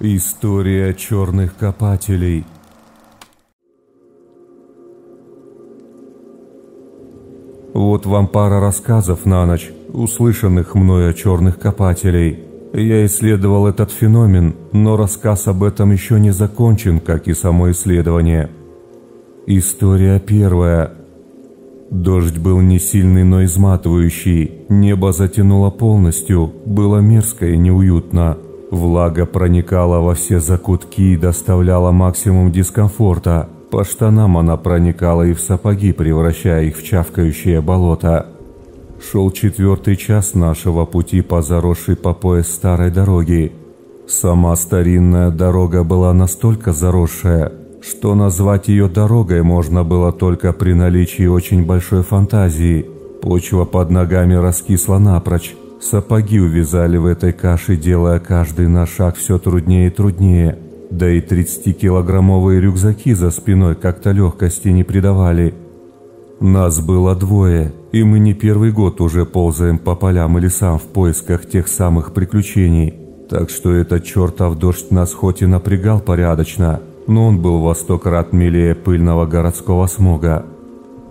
История черных копателей. Вот вам пара рассказов на ночь, услышанных мной о черных копателей. Я исследовал этот феномен, но рассказ об этом еще не закончен, как и само исследование. История первая. Дождь был не сильный, но изматывающий. Небо затянуло полностью, было мерзко и неуютно. Влага проникала во все закутки и доставляла максимум дискомфорта. По штанам она проникала и в сапоги, превращая их в чавкающее болото. Шел четвертый час нашего пути по заросшей по пояс старой дороги. Сама старинная дорога была настолько заросшая, что назвать ее дорогой можно было только при наличии очень большой фантазии. Почва под ногами раскисла напрочь, Сапоги увязали в этой каше, делая каждый наш шаг все труднее и труднее. Да и 30-килограммовые рюкзаки за спиной как-то легкости не придавали. Нас было двое, и мы не первый год уже ползаем по полям и лесам в поисках тех самых приключений. Так что этот чертов дождь нас хоть и напрягал порядочно, но он был во сто крат милее пыльного городского смога.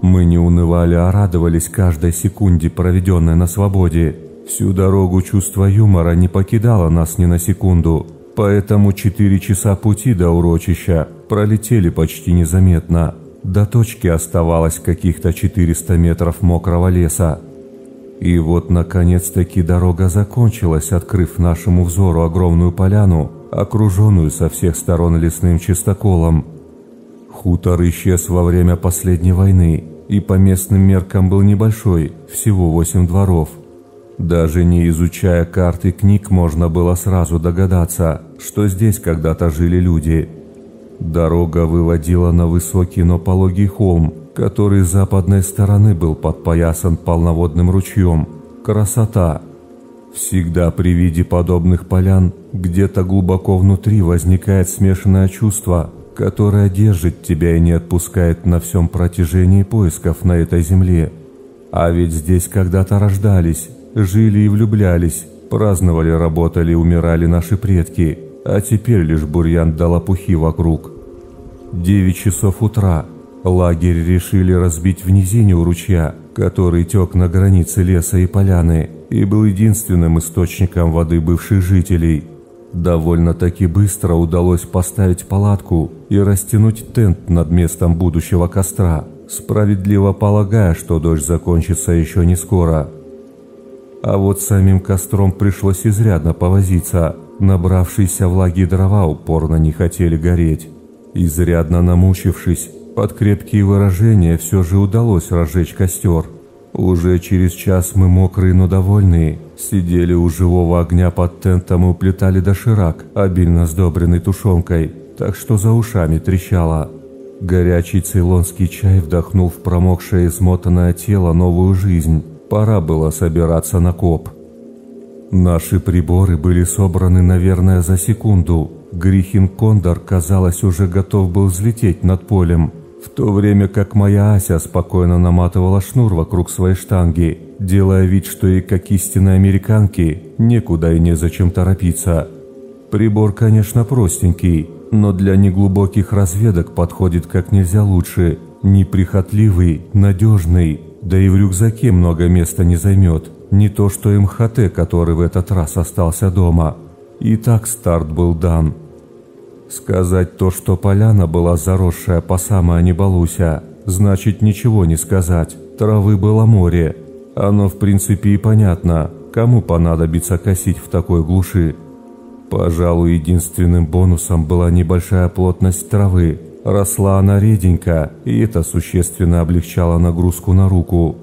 Мы не унывали, а радовались каждой секунде, проведенной на свободе. Всю дорогу чувство юмора не покидало нас ни на секунду, поэтому четыре часа пути до урочища пролетели почти незаметно. До точки оставалось каких-то 400 метров мокрого леса. И вот, наконец-таки, дорога закончилась, открыв нашему взору огромную поляну, окруженную со всех сторон лесным чистоколом. Хутор исчез во время последней войны, и по местным меркам был небольшой, всего восемь дворов – даже не изучая карты книг, можно было сразу догадаться, что здесь когда-то жили люди. Дорога выводила на высокий, но пологий холм, который с западной стороны был подпоясан полноводным ручьем. Красота! Всегда при виде подобных полян где-то глубоко внутри возникает смешанное чувство, которое держит тебя и не отпускает на всем протяжении поисков на этой земле. А ведь здесь когда-то рождались, Жили и влюблялись, праздновали, работали, умирали наши предки, а теперь лишь бурьян дал опухи вокруг. Девять часов утра. Лагерь решили разбить в низине у ручья, который тек на границе леса и поляны, и был единственным источником воды бывших жителей. Довольно-таки быстро удалось поставить палатку и растянуть тент над местом будущего костра, справедливо полагая, что дождь закончится еще не скоро. А вот самим костром пришлось изрядно повозиться. Набравшиеся влаги дрова упорно не хотели гореть. Изрядно намучившись, под крепкие выражения все же удалось разжечь костер. Уже через час мы мокрые, но довольные, сидели у живого огня под тентом и уплетали доширак, обильно сдобренный тушенкой, так что за ушами трещало. Горячий цейлонский чай вдохнул в промокшее и смотанное тело новую жизнь. Пора было собираться на коп. Наши приборы были собраны, наверное, за секунду. Грихин Кондор, казалось, уже готов был взлететь над полем, в то время как моя Ася спокойно наматывала шнур вокруг своей штанги, делая вид, что и как истинной американки некуда и незачем торопиться. Прибор, конечно, простенький, но для неглубоких разведок подходит как нельзя лучше. Неприхотливый, надежный, да и в рюкзаке много места не займет. Не то что МХТ, который в этот раз остался дома. И так старт был дан. Сказать то, что поляна была заросшая по самое не балуся, значит ничего не сказать. Травы было море. Оно в принципе и понятно, кому понадобится косить в такой глуши. Пожалуй, единственным бонусом была небольшая плотность травы, Росла она реденько, и это существенно облегчало нагрузку на руку.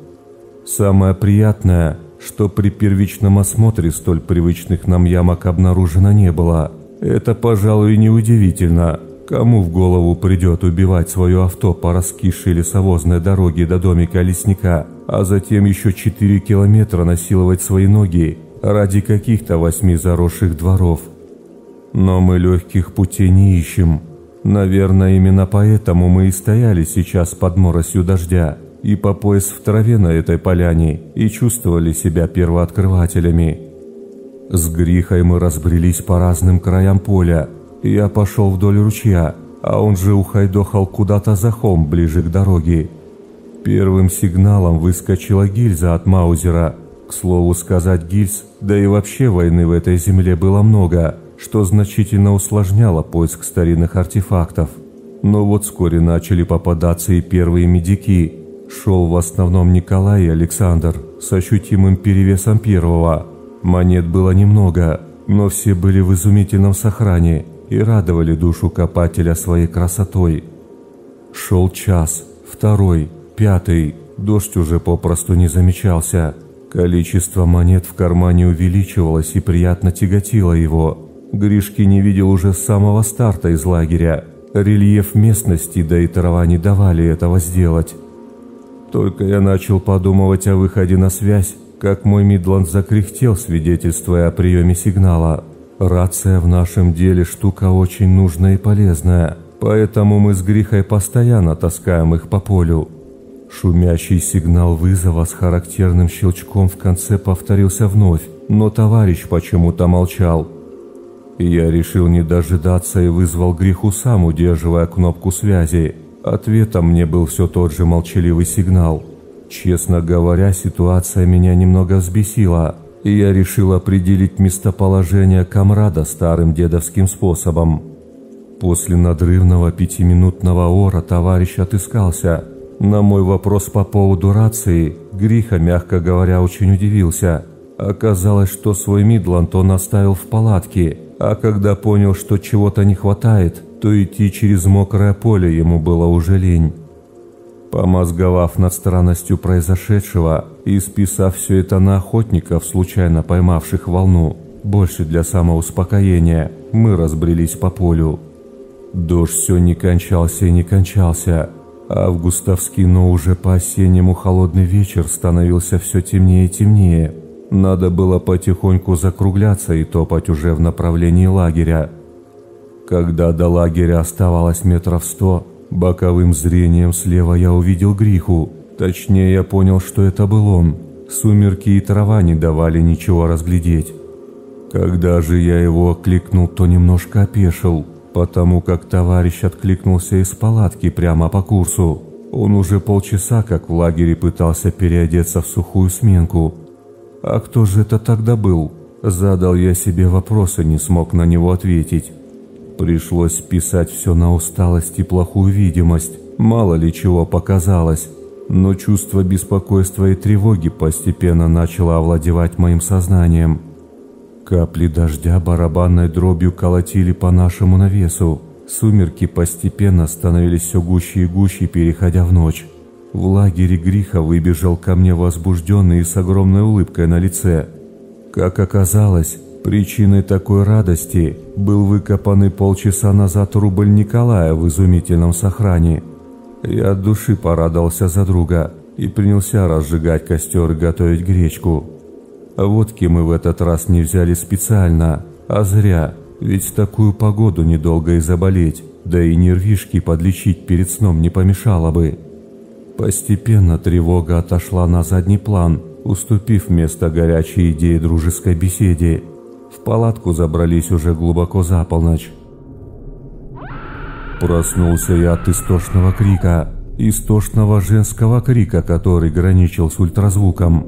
Самое приятное, что при первичном осмотре столь привычных нам ямок обнаружено не было. Это, пожалуй, неудивительно. Кому в голову придет убивать свое авто по раскисшей лесовозной дороге до домика лесника, а затем еще 4 километра насиловать свои ноги ради каких-то восьми заросших дворов? Но мы легких путей не ищем. Наверное, именно поэтому мы и стояли сейчас под моросью дождя и по пояс в траве на этой поляне и чувствовали себя первооткрывателями. С Грихой мы разбрелись по разным краям поля. Я пошел вдоль ручья, а он же ухайдохал куда-то за холм ближе к дороге. Первым сигналом выскочила гильза от Маузера. К слову сказать гильз, да и вообще войны в этой земле было много, что значительно усложняло поиск старинных артефактов. Но вот вскоре начали попадаться и первые медики. Шел в основном Николай и Александр с ощутимым перевесом первого. Монет было немного, но все были в изумительном сохране и радовали душу копателя своей красотой. Шел час, второй, Пятый. Дождь уже попросту не замечался. Количество монет в кармане увеличивалось и приятно тяготило его. Гришки не видел уже с самого старта из лагеря. Рельеф местности, да и трава не давали этого сделать. Только я начал подумывать о выходе на связь, как мой Мидланд закряхтел, свидетельствуя о приеме сигнала. Рация в нашем деле штука очень нужная и полезная, поэтому мы с Грихой постоянно таскаем их по полю. Шумящий сигнал вызова с характерным щелчком в конце повторился вновь, но товарищ почему-то молчал. Я решил не дожидаться и вызвал греху сам, удерживая кнопку связи. Ответом мне был все тот же молчаливый сигнал. Честно говоря, ситуация меня немного взбесила, и я решил определить местоположение комрада старым дедовским способом. После надрывного пятиминутного ора товарищ отыскался – на мой вопрос по поводу рации Гриха, мягко говоря, очень удивился. Оказалось, что свой Мидланд он оставил в палатке, а когда понял, что чего-то не хватает, то идти через мокрое поле ему было уже лень. Помозговав над странностью произошедшего и списав все это на охотников, случайно поймавших волну, больше для самоуспокоения, мы разбрелись по полю. Дождь все не кончался и не кончался, Августовский, но уже по-осеннему холодный вечер становился все темнее и темнее. Надо было потихоньку закругляться и топать уже в направлении лагеря. Когда до лагеря оставалось метров сто, боковым зрением слева я увидел Гриху. Точнее, я понял, что это был он. Сумерки и трава не давали ничего разглядеть. Когда же я его окликнул, то немножко опешил – потому как товарищ откликнулся из палатки прямо по курсу. Он уже полчаса как в лагере пытался переодеться в сухую сменку. А кто же это тогда был? Задал я себе вопрос и не смог на него ответить. Пришлось писать все на усталость и плохую видимость. Мало ли чего показалось. Но чувство беспокойства и тревоги постепенно начало овладевать моим сознанием. Капли дождя барабанной дробью колотили по нашему навесу. Сумерки постепенно становились все гуще и гуще, переходя в ночь. В лагере Гриха выбежал ко мне возбужденный и с огромной улыбкой на лице. Как оказалось, причиной такой радости был выкопанный полчаса назад рубль Николая в изумительном сохране. Я от души порадовался за друга и принялся разжигать костер и готовить гречку. Водки мы в этот раз не взяли специально, а зря, ведь в такую погоду недолго и заболеть, да и нервишки подлечить перед сном не помешало бы. Постепенно тревога отошла на задний план, уступив место горячей идее дружеской беседе. В палатку забрались уже глубоко за полночь. Проснулся я от истошного крика, истошного женского крика, который граничил с ультразвуком.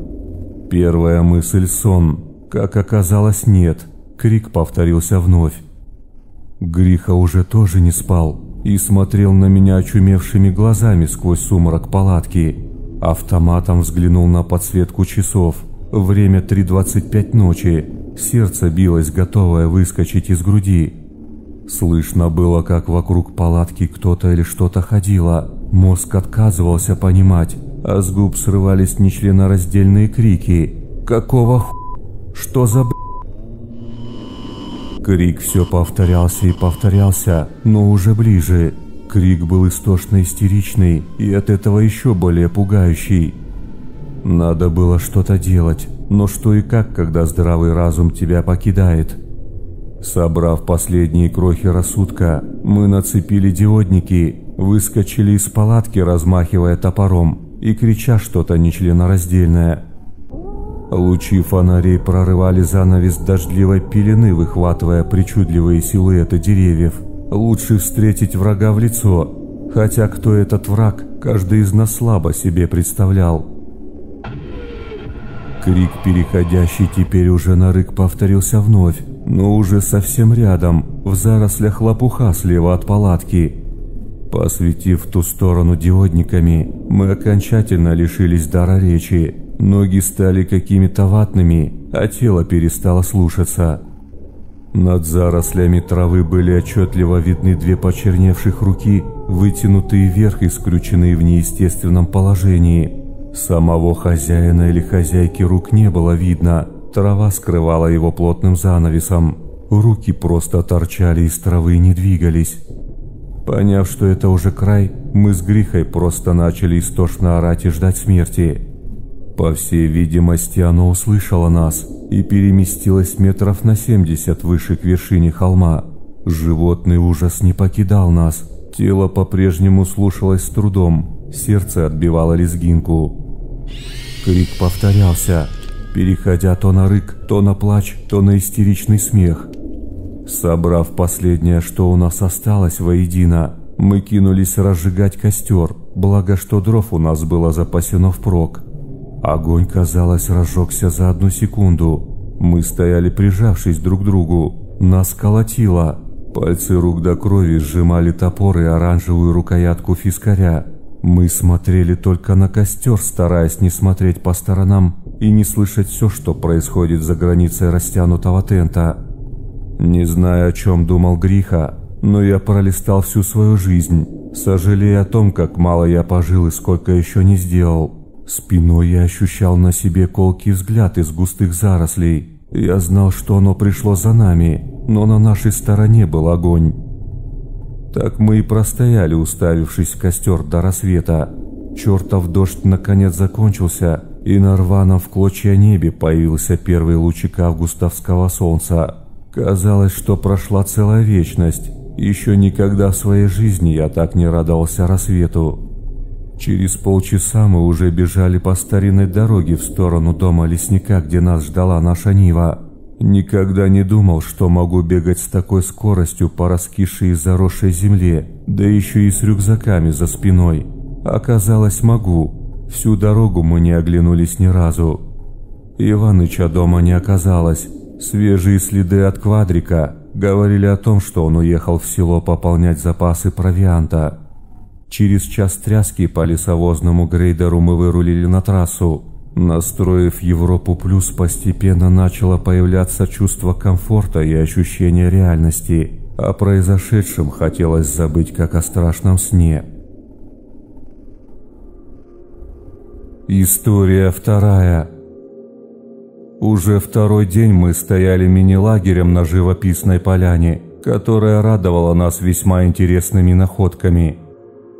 Первая мысль – сон. Как оказалось, нет. Крик повторился вновь. Гриха уже тоже не спал и смотрел на меня очумевшими глазами сквозь сумрак палатки. Автоматом взглянул на подсветку часов. Время 3.25 ночи. Сердце билось, готовое выскочить из груди. Слышно было, как вокруг палатки кто-то или что-то ходило. Мозг отказывался понимать, а с губ срывались нечленораздельные крики. «Какого х... Что за б...» Крик все повторялся и повторялся, но уже ближе. Крик был истошно-истеричный и от этого еще более пугающий. Надо было что-то делать, но что и как, когда здравый разум тебя покидает. Собрав последние крохи рассудка, мы нацепили диодники, выскочили из палатки, размахивая топором, и крича что-то нечленораздельное. Лучи фонарей прорывали занавес дождливой пелены, выхватывая причудливые силуэты деревьев. Лучше встретить врага в лицо, хотя кто этот враг, каждый из нас слабо себе представлял. Крик, переходящий теперь уже на рык, повторился вновь, но уже совсем рядом, в зарослях лопуха слева от палатки. Посветив ту сторону диодниками, мы окончательно лишились дара речи. Ноги стали какими-то ватными, а тело перестало слушаться. Над зарослями травы были отчетливо видны две почерневших руки, вытянутые вверх и скрученные в неестественном положении. Самого хозяина или хозяйки рук не было видно, трава скрывала его плотным занавесом. Руки просто торчали из травы и не двигались. Поняв, что это уже край, мы с Грихой просто начали истошно орать и ждать смерти. По всей видимости, оно услышало нас и переместилось метров на 70 выше к вершине холма. Животный ужас не покидал нас. Тело по-прежнему слушалось с трудом, сердце отбивало лезгинку. Крик повторялся, переходя то на рык, то на плач, то на истеричный смех. Собрав последнее, что у нас осталось воедино, мы кинулись разжигать костер, благо что дров у нас было запасено впрок. Огонь, казалось, разжегся за одну секунду. Мы стояли прижавшись друг к другу. Нас колотило. Пальцы рук до крови сжимали топор и оранжевую рукоятку фискаря. Мы смотрели только на костер, стараясь не смотреть по сторонам и не слышать все, что происходит за границей растянутого тента. Не знаю, о чем думал Гриха, но я пролистал всю свою жизнь, сожалея о том, как мало я пожил и сколько еще не сделал. Спиной я ощущал на себе колкий взгляд из густых зарослей. Я знал, что оно пришло за нами, но на нашей стороне был огонь. Так мы и простояли, уставившись в костер до рассвета. Чертов дождь наконец закончился, и на рваном в клочья небе появился первый лучик августовского солнца. Казалось, что прошла целая вечность. Еще никогда в своей жизни я так не радовался рассвету. Через полчаса мы уже бежали по старинной дороге в сторону дома лесника, где нас ждала наша Нива. Никогда не думал, что могу бегать с такой скоростью по раскисшей и заросшей земле, да еще и с рюкзаками за спиной. Оказалось, могу. Всю дорогу мы не оглянулись ни разу. Иваныча дома не оказалось. Свежие следы от квадрика говорили о том, что он уехал в село пополнять запасы провианта. Через час тряски по лесовозному грейдеру мы вырулили на трассу. Настроив Европу Плюс, постепенно начало появляться чувство комфорта и ощущение реальности. О произошедшем хотелось забыть, как о страшном сне. История вторая. Уже второй день мы стояли мини-лагерем на живописной поляне, которая радовала нас весьма интересными находками –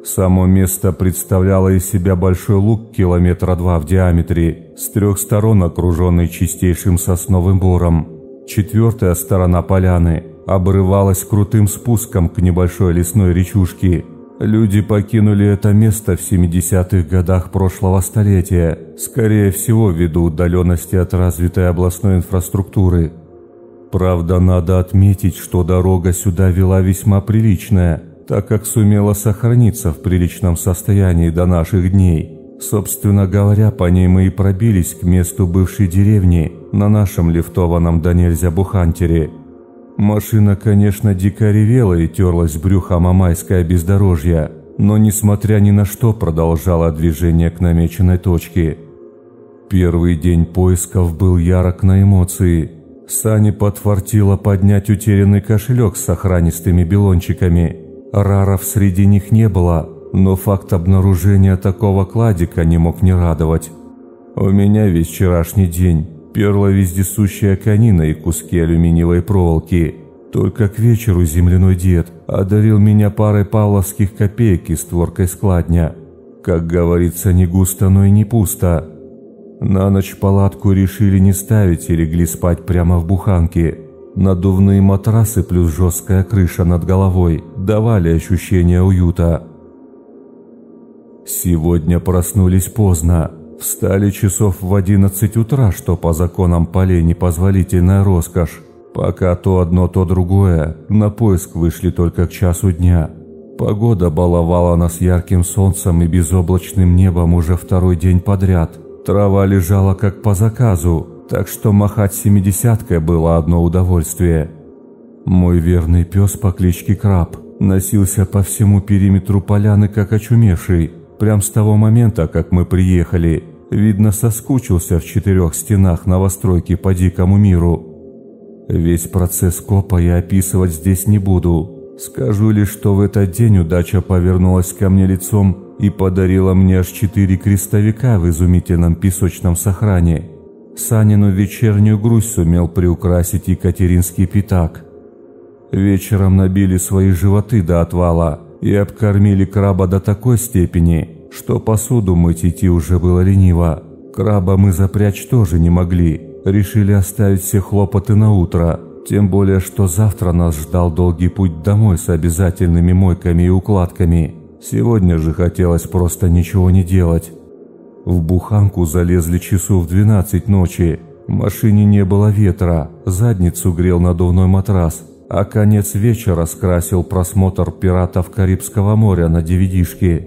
Само место представляло из себя большой луг километра два в диаметре, с трех сторон окруженный чистейшим сосновым бором. Четвертая сторона поляны обрывалась крутым спуском к небольшой лесной речушке. Люди покинули это место в 70-х годах прошлого столетия, скорее всего ввиду удаленности от развитой областной инфраструктуры. Правда, надо отметить, что дорога сюда вела весьма приличная – так как сумела сохраниться в приличном состоянии до наших дней. Собственно говоря, по ней мы и пробились к месту бывшей деревни на нашем лифтованном до нельзя бухантере. Машина, конечно, дико ревела и терлась брюхом о майское бездорожье, но, несмотря ни на что, продолжала движение к намеченной точке. Первый день поисков был ярок на эмоции. Сани подфартило поднять утерянный кошелек с сохранистыми билончиками – Раров среди них не было, но факт обнаружения такого кладика не мог не радовать. У меня весь вчерашний день перла вездесущая конина и куски алюминиевой проволоки. Только к вечеру земляной дед одарил меня парой павловских копеек и створкой складня. Как говорится, не густо, но и не пусто. На ночь палатку решили не ставить и легли спать прямо в буханке – Надувные матрасы плюс жесткая крыша над головой давали ощущение уюта. Сегодня проснулись поздно. Встали часов в одиннадцать утра, что по законам полей непозволительная роскошь. Пока то одно, то другое, на поиск вышли только к часу дня. Погода баловала нас ярким солнцем и безоблачным небом уже второй день подряд. Трава лежала как по заказу, так что махать семидесяткой было одно удовольствие. Мой верный пес по кличке Краб носился по всему периметру поляны как очумевший, прям с того момента, как мы приехали. Видно, соскучился в четырех стенах новостройки по дикому миру. Весь процесс копа я описывать здесь не буду, Скажу лишь, что в этот день удача повернулась ко мне лицом и подарила мне аж четыре крестовика в изумительном песочном сохране. Санину вечернюю грусть сумел приукрасить Екатеринский пятак. Вечером набили свои животы до отвала и обкормили краба до такой степени, что посуду мыть идти уже было лениво. Краба мы запрячь тоже не могли, решили оставить все хлопоты на утро – тем более, что завтра нас ждал долгий путь домой с обязательными мойками и укладками. Сегодня же хотелось просто ничего не делать. В буханку залезли часу в 12 ночи. В машине не было ветра, задницу грел надувной матрас, а конец вечера скрасил просмотр «Пиратов Карибского моря» на DVD-шке.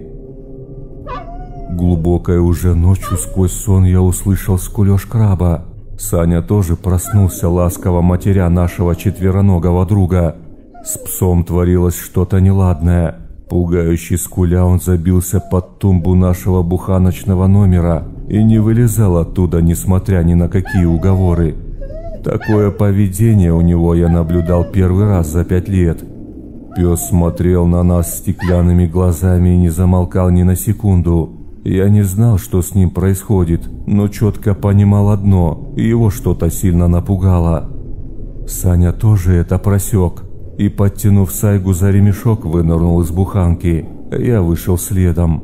Глубокой уже ночью сквозь сон я услышал скулёж краба. Саня тоже проснулся, ласково матеря нашего четвероногого друга. С псом творилось что-то неладное. Пугающий скуля он забился под тумбу нашего буханочного номера и не вылезал оттуда, несмотря ни на какие уговоры. Такое поведение у него я наблюдал первый раз за пять лет. Пес смотрел на нас стеклянными глазами и не замолкал ни на секунду. Я не знал, что с ним происходит, но четко понимал одно – его что-то сильно напугало. Саня тоже это просек и, подтянув Сайгу за ремешок, вынырнул из буханки. Я вышел следом.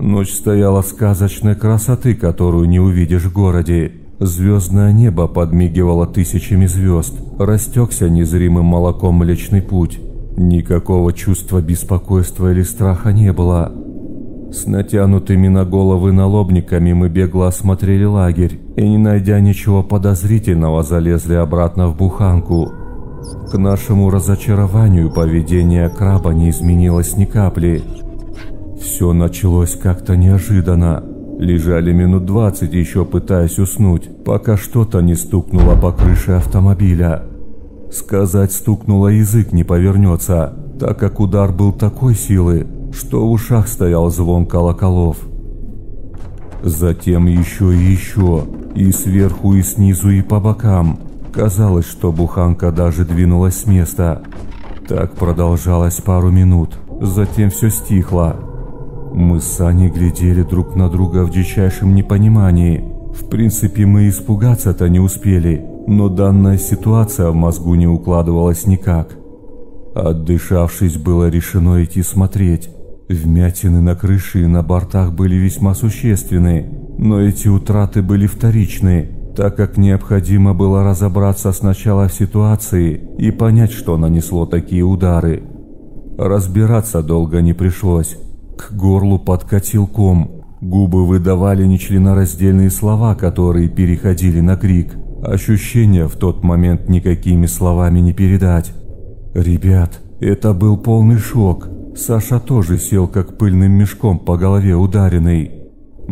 Ночь стояла сказочной красоты, которую не увидишь в городе. Звездное небо подмигивало тысячами звезд, растекся незримым молоком Млечный Путь. Никакого чувства беспокойства или страха не было. С натянутыми на головы налобниками мы бегло осмотрели лагерь и, не найдя ничего подозрительного, залезли обратно в буханку. К нашему разочарованию поведение краба не изменилось ни капли. Все началось как-то неожиданно. Лежали минут двадцать еще пытаясь уснуть, пока что-то не стукнуло по крыше автомобиля. Сказать стукнуло язык не повернется, так как удар был такой силы, что в ушах стоял звон колоколов. Затем еще и еще, и сверху, и снизу, и по бокам. Казалось, что буханка даже двинулась с места. Так продолжалось пару минут, затем все стихло. Мы с Саней глядели друг на друга в дичайшем непонимании. В принципе, мы испугаться-то не успели, но данная ситуация в мозгу не укладывалась никак. Отдышавшись, было решено идти смотреть. Вмятины на крыше и на бортах были весьма существенны, но эти утраты были вторичны, так как необходимо было разобраться сначала в ситуации и понять, что нанесло такие удары. Разбираться долго не пришлось. К горлу подкатил ком. Губы выдавали нечленораздельные слова, которые переходили на крик. Ощущения в тот момент никакими словами не передать. «Ребят, это был полный шок. Саша тоже сел как пыльным мешком по голове ударенный.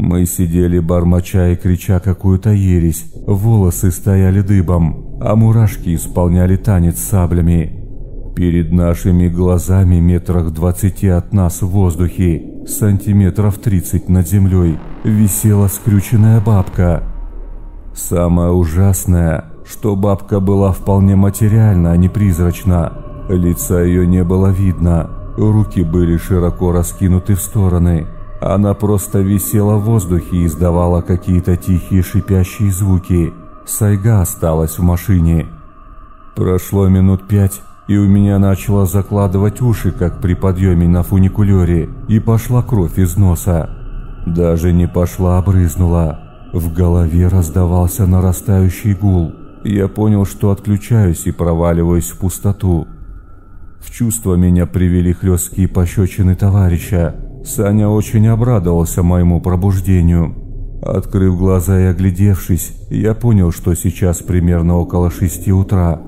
Мы сидели бормоча и крича какую-то ересь, волосы стояли дыбом, а мурашки исполняли танец саблями. Перед нашими глазами метрах двадцати от нас в воздухе, сантиметров тридцать над землей, висела скрюченная бабка. Самое ужасное, что бабка была вполне материальна, а не призрачна. Лица ее не было видно, Руки были широко раскинуты в стороны. Она просто висела в воздухе и издавала какие-то тихие шипящие звуки. Сайга осталась в машине. Прошло минут пять, и у меня начало закладывать уши, как при подъеме на фуникулере, и пошла кровь из носа. Даже не пошла, а брызнула. В голове раздавался нарастающий гул. Я понял, что отключаюсь и проваливаюсь в пустоту. В чувство меня привели хлесткие пощечины товарища. Саня очень обрадовался моему пробуждению. Открыв глаза и оглядевшись, я понял, что сейчас примерно около шести утра.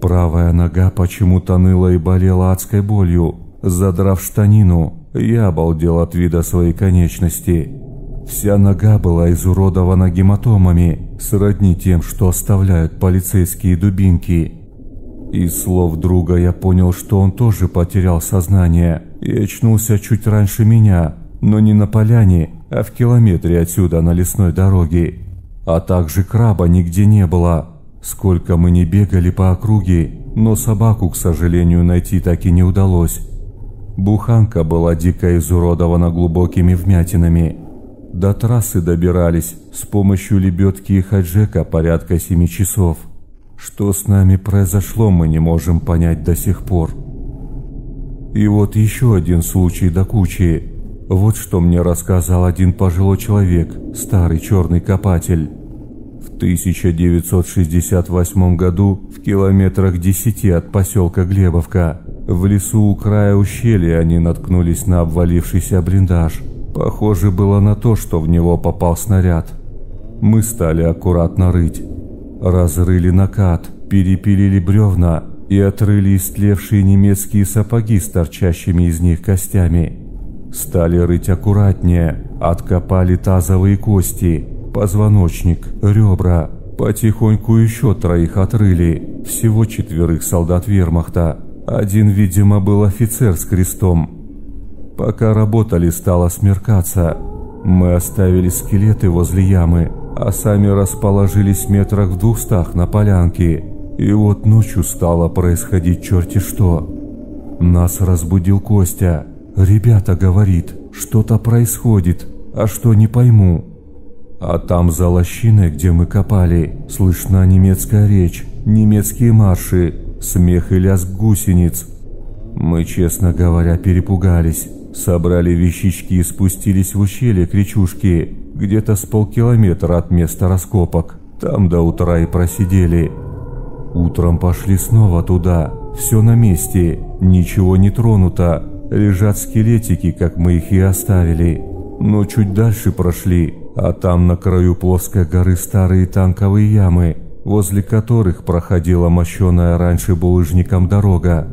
Правая нога почему-то ныла и болела адской болью. Задрав штанину, я обалдел от вида своей конечности. Вся нога была изуродована гематомами, сродни тем, что оставляют полицейские дубинки. Из слов друга я понял, что он тоже потерял сознание и очнулся чуть раньше меня, но не на поляне, а в километре отсюда на лесной дороге. А также краба нигде не было. Сколько мы не бегали по округе, но собаку, к сожалению, найти так и не удалось. Буханка была дико изуродована глубокими вмятинами. До трассы добирались с помощью лебедки и хаджека порядка семи часов – что с нами произошло, мы не можем понять до сих пор. И вот еще один случай до кучи. Вот что мне рассказал один пожилой человек, старый черный копатель. В 1968 году в километрах десяти от поселка Глебовка в лесу у края ущелья они наткнулись на обвалившийся блиндаж. Похоже было на то, что в него попал снаряд. Мы стали аккуратно рыть. Разрыли накат, перепилили бревна и отрыли истлевшие немецкие сапоги с торчащими из них костями. Стали рыть аккуратнее, откопали тазовые кости, позвоночник, ребра. Потихоньку еще троих отрыли, всего четверых солдат вермахта. Один, видимо, был офицер с крестом. Пока работали, стало смеркаться. Мы оставили скелеты возле ямы, а сами расположились метрах в двухстах на полянке. И вот ночью стало происходить черти что. Нас разбудил Костя. «Ребята, — говорит, — что-то происходит, а что не пойму». А там за лощиной, где мы копали, слышна немецкая речь, немецкие марши, смех и лязг гусениц. Мы, честно говоря, перепугались. Собрали вещички и спустились в ущелье к речушке, где-то с полкилометра от места раскопок. Там до утра и просидели. Утром пошли снова туда. Все на месте, ничего не тронуто. Лежат скелетики, как мы их и оставили. Но чуть дальше прошли, а там на краю плоской горы старые танковые ямы, возле которых проходила мощеная раньше булыжником дорога.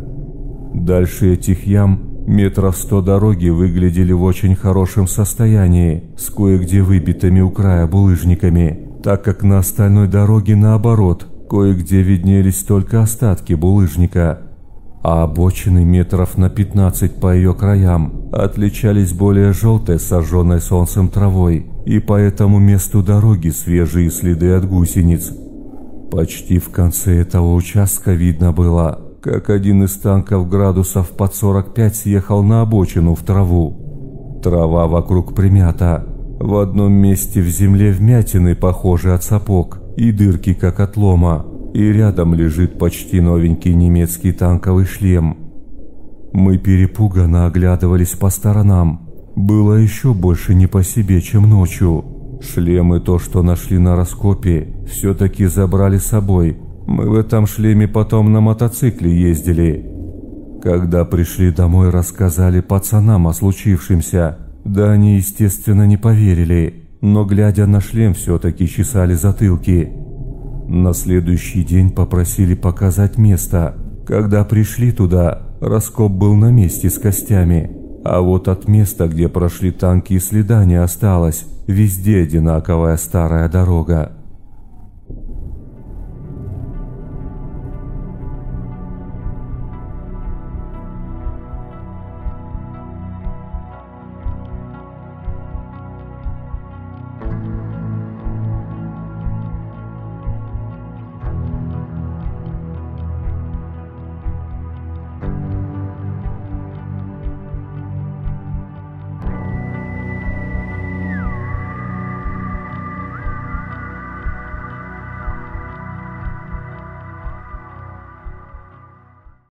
Дальше этих ям Метров сто дороги выглядели в очень хорошем состоянии, с кое-где выбитыми у края булыжниками, так как на остальной дороге наоборот, кое-где виднелись только остатки булыжника, а обочины метров на 15 по ее краям отличались более желтой сожженной солнцем травой, и по этому месту дороги свежие следы от гусениц. Почти в конце этого участка видно было, как один из танков градусов под 45 съехал на обочину в траву. Трава вокруг примята. В одном месте в земле вмятины, похожие от сапог, и дырки, как от лома. И рядом лежит почти новенький немецкий танковый шлем. Мы перепуганно оглядывались по сторонам. Было еще больше не по себе, чем ночью. Шлемы то, что нашли на раскопе, все-таки забрали с собой – мы в этом шлеме потом на мотоцикле ездили. Когда пришли домой, рассказали пацанам о случившемся. Да они, естественно, не поверили, но, глядя на шлем, все-таки чесали затылки. На следующий день попросили показать место. Когда пришли туда, раскоп был на месте с костями. А вот от места, где прошли танки и следа не осталось. Везде одинаковая старая дорога.